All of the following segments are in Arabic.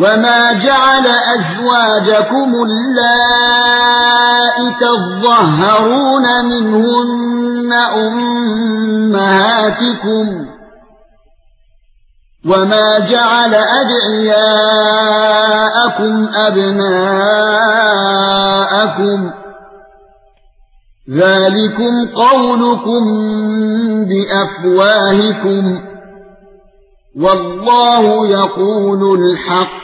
وما جعل ازواجكم اللائي تظهرون منهن امهاتكم وما جعل ادعياءكم ابناءكم ذلكم قولكم بافواهكم والله يقول الحق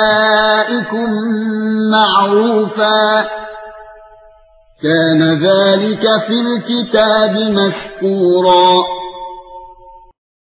معروفا. كان ذلك في الكتاب مسكورا